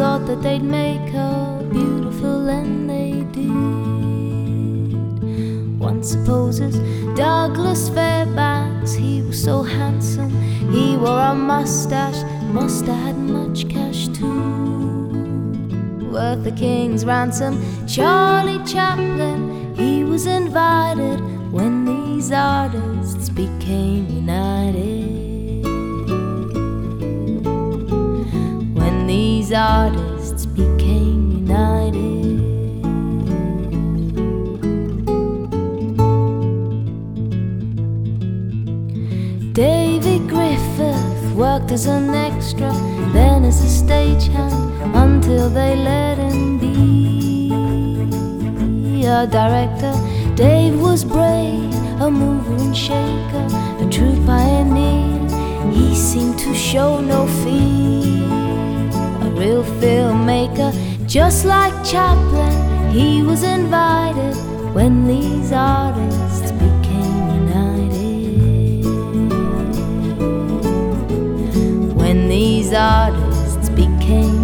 thought that they'd make her beautiful, and they did. One supposes Douglas Fairbanks, he was so handsome, he wore a mustache, must have had much cash too. Worth the king's ransom, Charlie Chaplin, he was invited when these artists became united. These artists became united. David Griffith worked as an extra, then as a stagehand until they let him be a director. Dave was brave, a mover and shaker, a true pioneer. He seemed to show no fear, real filmmaker, just like Chaplin. He was invited when these artists became united. When these artists became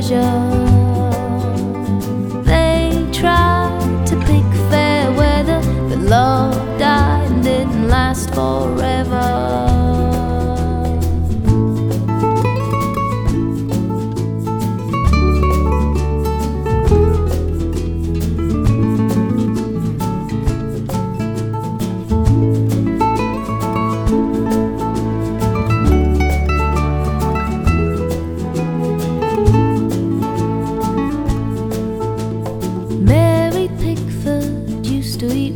They tried to pick fair weather, but love died and didn't last forever.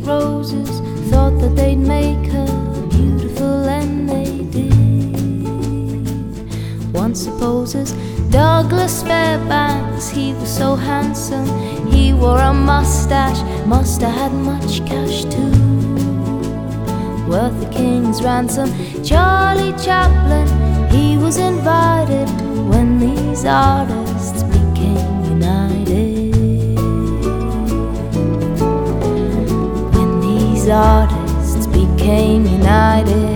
Roses, thought that they'd make her beautiful, and they did. One supposes Douglas Fairbanks, he was so handsome, he wore a mustache, must have had much cash too. Worth the king's ransom, Charlie Chaplin, he was invited when these artists artists became united.